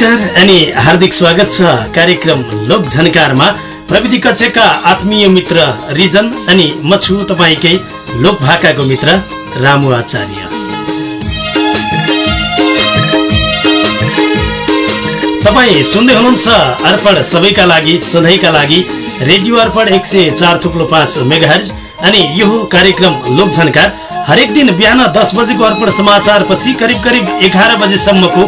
नमस्कार अनि हार्दिक स्वागत छ कार्यक्रम लोक झन्कारमा। प्रविधि कक्षका आत्मीय मित्र रिजन अनि म छु तपाईँकै लोक भाकाको मित्र रामु आचार्य। तपाईँ सुन्दै हुनुहुन्छ अर्पण सबैका लागि सधैँका लागि रेडियो अर्पण एक सय चार थुप्लो पाँच मेगाहज अनि यो कार्यक्रम लोक झन्कार। हरेक दिन बिहान दस बजेको अर्पण समाचार पछि करिब करिब एघार बजेसम्मको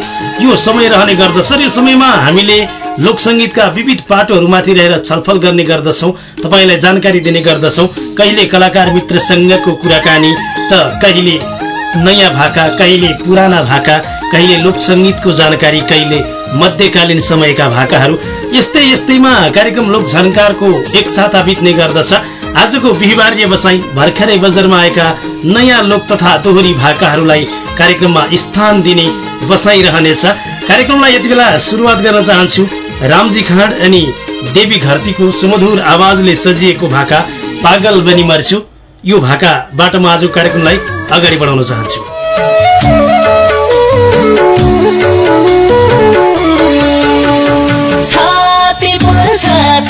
यो समय रहने गर्दछ र यो समयमा हामीले लोकसङ्गीतका विविध पाटोहरूमाथि रहेर छलफल गर्ने गर्दछौँ। तपाईँलाई जानकारी दिने गर्दछौँ। कहिले कलाकार मित्रसँगको कुराकानी त कहिले नयाँ भाका कहिले पुराना भाका कहिले लोकसङ्गीतको जानकारी कहिले मध्यकालीन समयका भाकाहरू। यस्तै यस्तैमा कार्यक्रम लोक झन्कारको एक साता बित्ने गर्दछ। आजको बिहिबार व्यवसाय भर्खरै बजारमा आएका नयाँ लोक तथा दोहोरी भाकाहरूलाई कार्यक्रममा स्थान दिने बसाइ रहनेछ कार्यक्रमलाई यति बेला सुरुवात गर्न चाहन्छु। रामजी खाँड अनि देवी घरतीको सुमधुर आवाजले सजिएको भाका पागल बनी मर्छु। यो भाकाबाट म आज कार्यक्रमलाई अगाडि बढाउन चाहन्छु।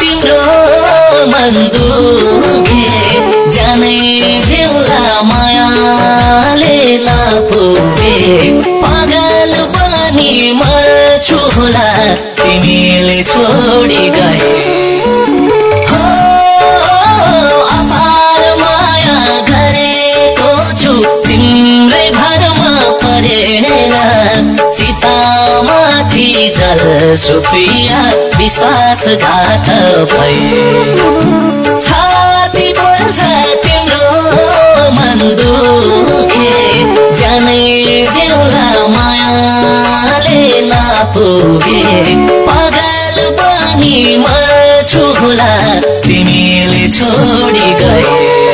तिम्रो मन दुखे जानै देउला मायाले नपुगे पागल पनि मर्छु होला तिमीले छोडी गए। अपार माया गरेको छु तिम्रै भरमा परेर चितामाथि जल सुपिया विश्वासघात भए छाती पर्छ तिम्रो मन दुखे। जानै बेहुला मायाले नपुगे। पागल पनि मर्छु होला तिमीले छोडी गए।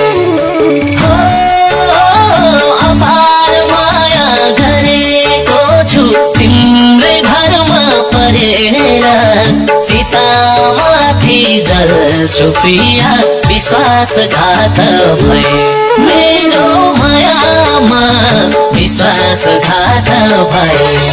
जल छुपिया विश्वासघात भए मेरो मायामा विश्वासघात भए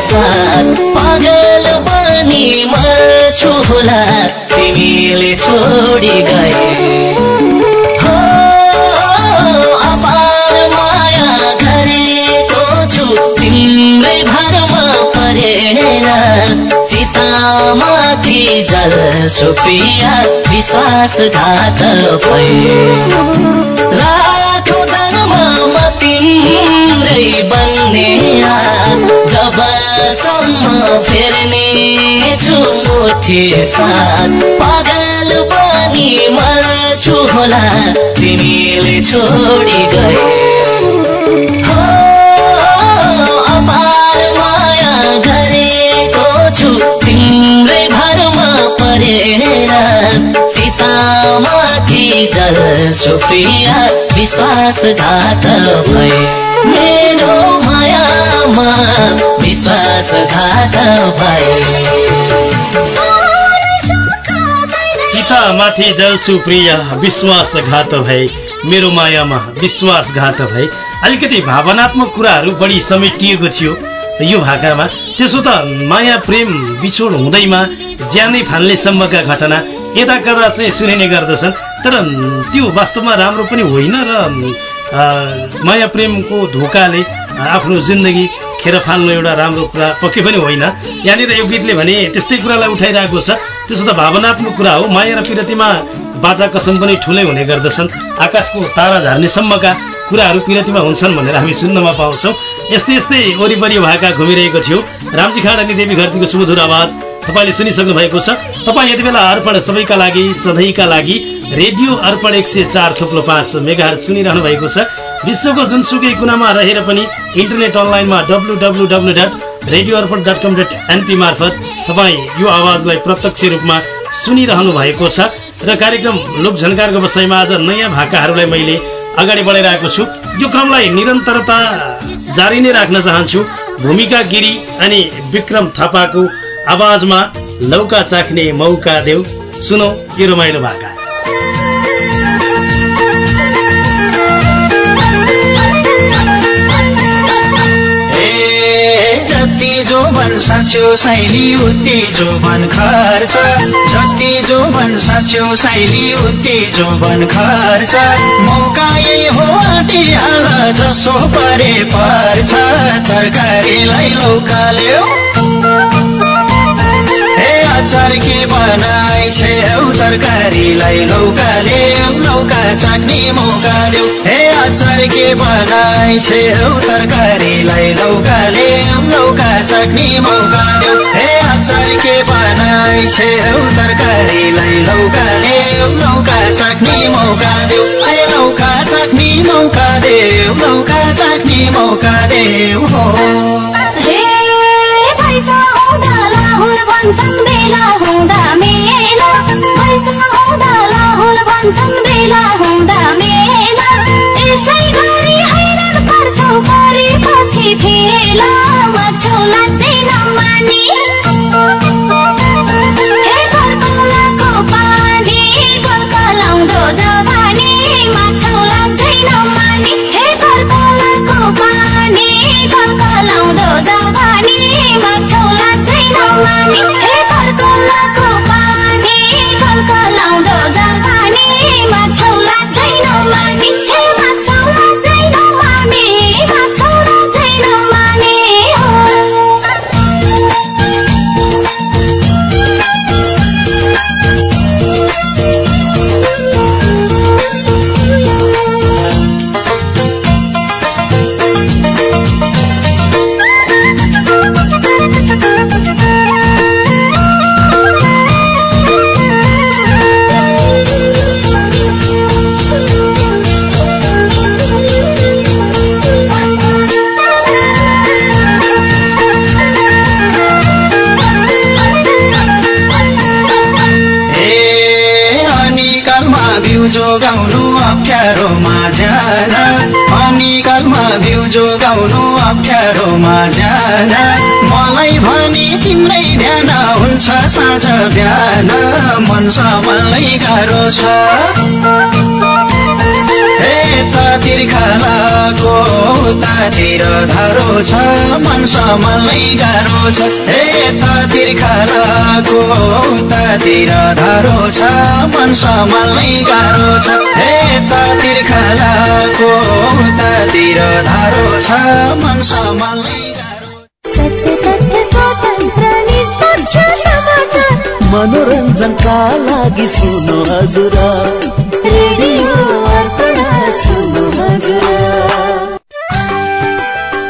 सास पागल बनी मर्छु होला तिमीले छोडी गए। अपार माया छु तिम्रै भरमा विश्वासघात भए। फेर्ने छु मुठी सास। पागल पनि मर्छु होला तिमीले छोडी गए। अपार माया गरेको छु तिम्रै भरमा परेर। चितामाथि जल्छु प्रिया विश्वासघात भए। मेरो मायामा विश्वासघात भए चितामाथि जल्छु प्रिय विश्वासघात भए मेरो मायामा विश्वासघात भए अलिकति भावनात्मक कुराहरू बढी समेटिएको थियो। यो भाकामा त्यसो त माया प्रेम बिछोड हुँदैमा ज्यानै फाल्ने सम्मका घटना यता कता चाहिँ सुनिने गर्दछन्। तर त्यो वास्तवमा राम्रो पनि होइन र माया प्रेमको धोकाले आफ्नो जिन्दगी खेर फाल्नु एउटा राम्रो कुरा पक्कै पनि होइन। यहाँनिर यो गीतले भने त्यस्तै कुरालाई उठाइरहेको छ। त्यसो त भावनात्मक कुरा हो। माया र पिरतीमा बाजा कसम पनि ठुलै हुने गर्दछन्। आकाशको तारा झार्ने सम्मका कुराहरू पिरतीमा हुन्छन् भनेर हामी सुन्नमा पाउँछौँ। यस्तै यस्तै वरिपरि भाका घुमिरहेको थियो। रामजी खाँड अनि देवी घरतीको सुमधुर आवाज तपाईँले सुनिसक्नु भएको छ। तपाईँ यति बेला अर्पण सबैका लागि सधैँका लागि रेडियो अर्पण एक सय चार थुप्लो पाँच मेगाहरू सुनिरहनु भएको छ। विश्वको जुनसुकै कुनामा रहेर पनि इन्टरनेट अनलाइनमा W W W dot radio Arpan dot com dot NP मार्फत तपाईँ यो आवाजलाई प्रत्यक्ष रूपमा सुनिरहनु भएको छ र कार्यक्रम लोक झन्कारको विषयमा आज नयाँ भाकाहरूलाई मैले अगाडि बढाइरहेको छु। यो क्रमलाई निरन्तरता जारी नै राख्न चाहन्छु। भूमिका गिरी अनि विक्रम थापाको आवाजमा लौका चाख्ने मौका देऊ। सुनौ यो रमाइलो भाका। जो भन साँच्यो साइली उति जो भन खर्च। जति जो भन साँच्यो साइली उति जो भन खर्च। मौका यही हो आँटिहाल जसो परे पर्छ। तरकारीलाई लौकाल्यो। हे अचार के बनाइ छेउ तरकारीलाई लौका ल्याउ लौका चाख्ने मौका देऊ। हे अचार के बनाइ छेउ तरकारीलाई लौका ल्याउ लौका चाख्ने मौका देऊ। हे अचार के बनाइ छेउ तरकारीलाई लौका ल्याउ लौका चाख्ने मौका देऊ। हे लौका चाख्ने मौका देऊ लौका चाख्ने मौका देऊ। हे भन्छन् बेला हुँदा मेला। पैसा हुँदा लाहुल भन्छन् बेला हुँदा मेला। यसै गरी हैरान पर्छौ परेपछि फेला। मछौला चाहिँ नमानी मन सबलाई गाह्रो छ। हे त तिर्खालाको तातिर धारो छ। मन समलै गाह्रो छ। हे त तिर्खालाको तातिर धारो छ। मन समलै गाह्रो छ। हे त तिर्खालाको तातिर धारो छ। मन समलै मनोरञ्जनका लागि सुन्नु हजुर रेडियो सुन्नु हजुर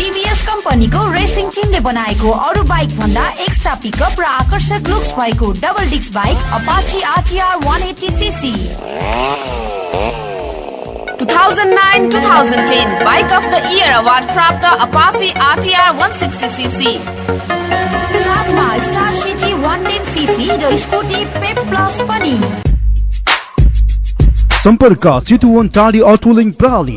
टिभीएस कम्पनीको रेसिङ टिमले बनाएको अरू बाइक भन्दा एक्स्ट्रा पिकअप र आकर्षक लुक्स भएको double disc bike RTR 180 CC 2009-2010 bike of the year award प्राप्त अपाची आरटिआर 160 सीसी साथमा स्टार सिटी 110 सीसी र पनि। सम्पर्क प्रणाली।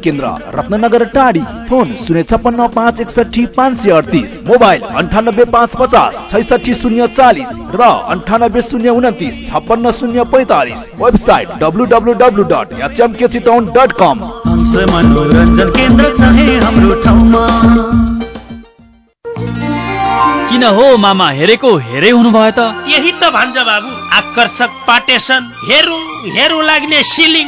केन्द्र रत्नगर टाढी। फोन शून्य छप्पन्न पाँच एकसठी पाँच सय अडतिस। मोबाइल अन्ठानब्बे पाँच पचास छैसठी शून्य चालिस र अन्ठानब्बे शून्य उन्तिस छप्पन्न शून्य पैतालिस। Website W W W dot HMK Chitwan dot कम। हंस मनोरञ्जन केन्द्र छ है हाम्रो ठाउँमा। किन हो मामा हेरेको हेरै हुनुभयो त? यही त भन्छ बाबु। आकर्षक पाटेसन। हेरौँ हेरौँ लाग्ने सिलिङ।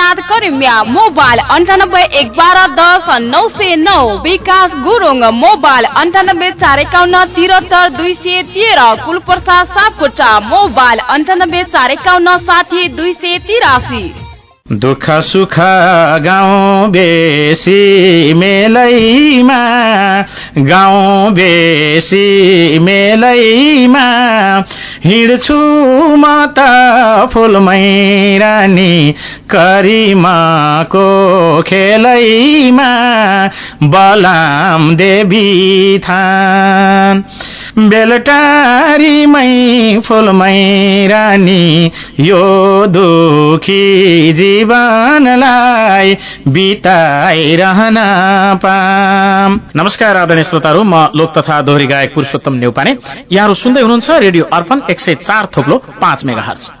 इनाद करिमिया मोबाइल अन्ठानब्बे एक बाह्र दस नौ सय नौ विकास गुरुङ मोबाइल अन्ठानब्बे चार एकाउन्न तिहत्तर दुई सय तेह्र कुलप्रसाद सापकोटा मोबाइल अन्ठानब्बे चार एकाउन्न साठी दुई सय तिरासी। दुःख सुख गाउँ बेसी मेलैमा गाउँ बेसी मेलैमा हिँड्छु म त फुलमै रानी करिमाको खेलैमा बलाम देवी थान। बेलटारीमै फुलमै रानी यो दुखी जीवनलाई बिताइरहन पाम। नमस्कार आदरणीय श्रोताहरू म लोक तथा दोहोरी गायक पुरुषोत्तम नेउपाने यहाँहरू सुन्दै हुनुहुन्छ रेडियो अर्पण एक सय चार थोप्लो पाँच मेगा हर्च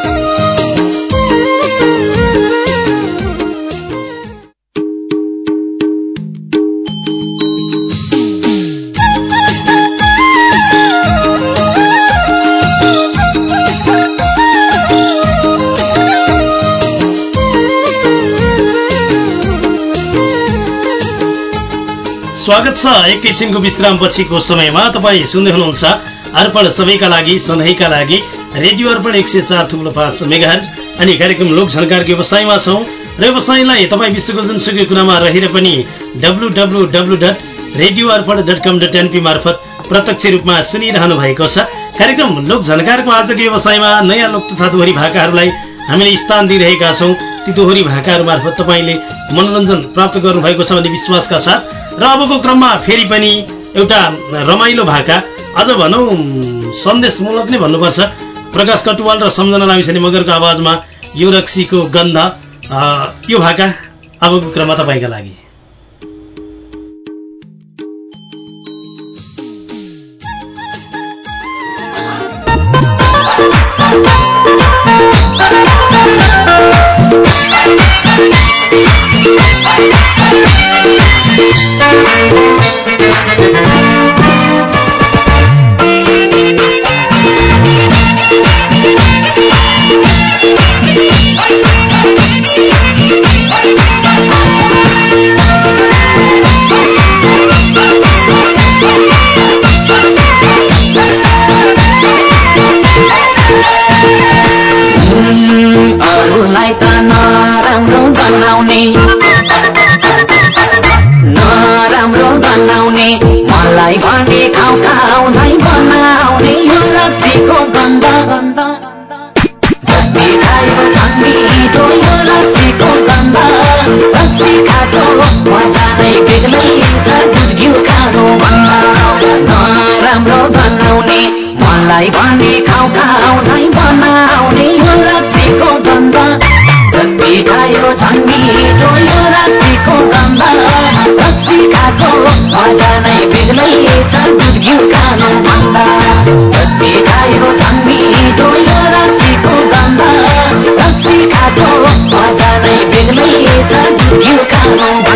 स्वागत छ एकैछिनको विश्राम पछिको समयमा। तपाईँ सुन्दै हुनुहुन्छ अर्पण सबैका लागि सधैँका लागि रेडियो अर्पण एक सय चार थुप्रो पाँच मेगाहर अनि कार्यक्रम लोक झन्कारको व्यवसायमा छौँ र व्यवसायलाई तपाईँ विश्वको जुनसुकै कुनामा रहेर पनि W W W dot radio Arpan dot com dot NP मार्फत प्रत्यक्ष रूपमा सुनिरहनु भएको छ। कार्यक्रम लोक झन्कारको आजको व्यवसायमा नयाँ लोक तथा दोहोरी भाकाहरूलाई हामीले स्थान दिइरहेका छौँ। ती दोहोरी भाकाहरू मार्फत तपाईँले मनोरञ्जन प्राप्त गर्नुभएको छ भन्ने विश्वासका साथ। र अबको क्रममा फेरि पनि एउटा रमाइलो भाका। अझ भनौँ सन्देशमूलक नै भन्नुपर्छ। प्रकाश कटुवाल र सम्झना लामिछाने मगरको आवाजमा यो रक्सीको गन्ध यो भाका अबको क्रममा तपाईँका लागि। अरूलाई त नराम्रो बनाउने Oh,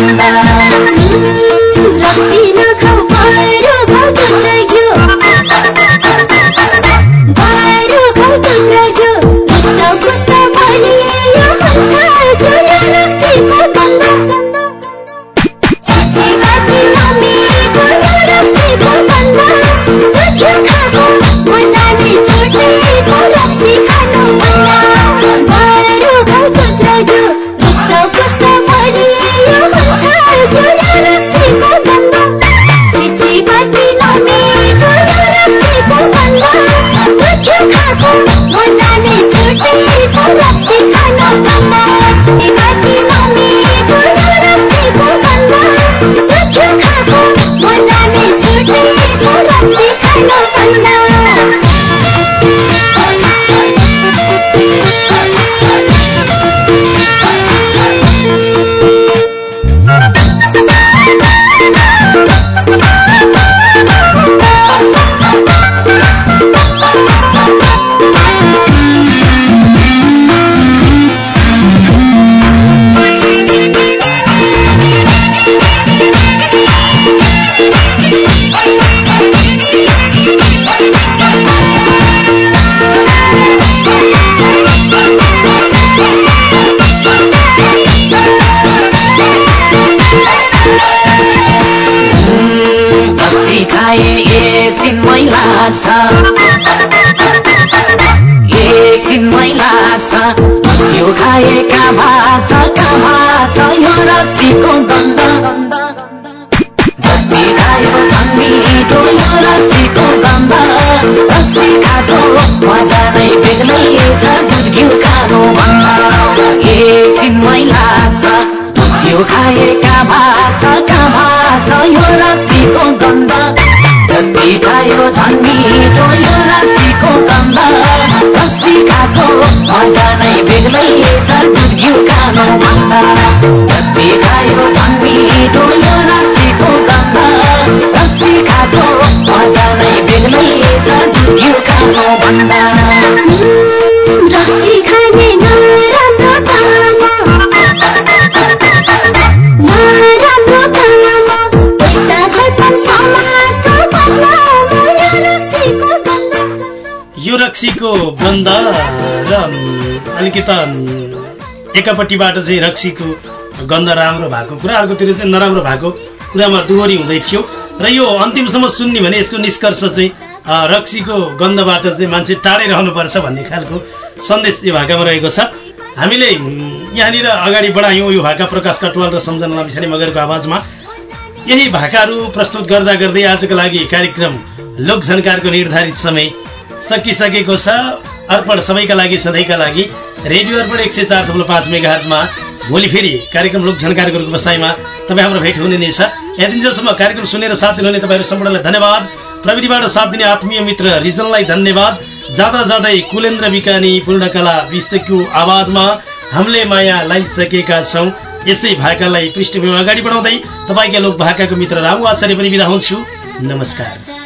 एकछिनमै लाग्छ लाग्छ यो खाएका भाछ भाछ यो रक्सीको गन्ध खायो मिठो यो रक्सीको गन्ध नै छ लाग्छ यो खाएका भाछ भाछ यो रक्सीको गन्ध खायो झन् मिठो यो रक्सीको गन्ध रक्सी खाएको मजा नै बेग्लै भन्दा मजा नै बेग्लै खानु भन्दा रक्सीको गन्ध र अलिकति एकापट्टिबाट चाहिँ रक्सीको गन्ध राम्रो भएको कुरा अर्कोतिर चाहिँ नराम्रो भएको कुरामा दोहोरी हुँदै थियो। र यो अन्तिमसम्म सुन्ने भने यसको निष्कर्ष चाहिँ रक्सीको गन्धबाट चाहिँ मान्छे टाढै रहनुपर्छ भन्ने खालको सन्देश यो भाकामा रहेको छ। हामीले यहाँनिर अगाडि बढायौँ यो भाका प्रकाश कटवाल र सम्झना लामिछाने मगरको आवाजमा। यही भाकाहरू प्रस्तुत गर्दा गर्दै आजको लागि कार्यक्रम लोक झन्कारको निर्धारित समय सकिसकेको छ। अर्पण सबैका लागि सधैँका लागि। रेडियो अर्पण एक सय चार थप्लो पाँच मेगाहर्जमा भोलि फेरि कार्यक्रम लोक झन्कारको व्यवसायमा तपाईँ हाम्रो भेट हुने नै छ। यतिन्जेलसम्म कार्यक्रम सुनेर साथ दिनुहुने तपाईँहरू सम्पूर्णलाई धन्यवाद। प्रविधिबाट साथ दिने आत्मीय मित्र रिजनलाई धन्यवाद। जाँदा जाँदै कुलेन्द्र विकानी पूर्णकला विश्वको आवाजमा हामीले माया लगाइसकेका छौँ। यसै भाकालाई पृष्ठभूमि अगाडि बढाउँदै तपाईँका लोक भाकाको मित्र रामु आचार्य पनि बिदा हुन्छु। नमस्कार।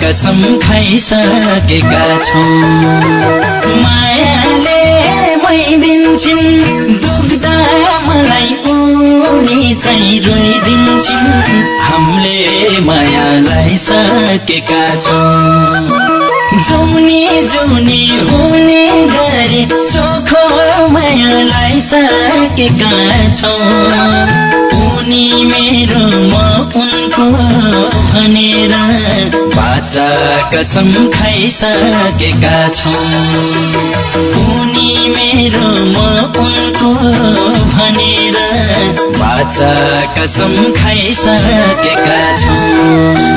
कसम खाइसकेका छौँ। मायाले मोइदिन्छन् दुख्दा मलाई उनी चाहिँ रोइदिन्छन् हामीले मायालाई सकेका छौँ। जुनी जुनी हुने गरी चोखो मायालाई सकेका छौँ। उनी मेरो म उनको भनेर बाचा कसम खाइसकेका छौँ। उनी मेरो म उनको भनेर बाचा कसम खाइसकेका छौँ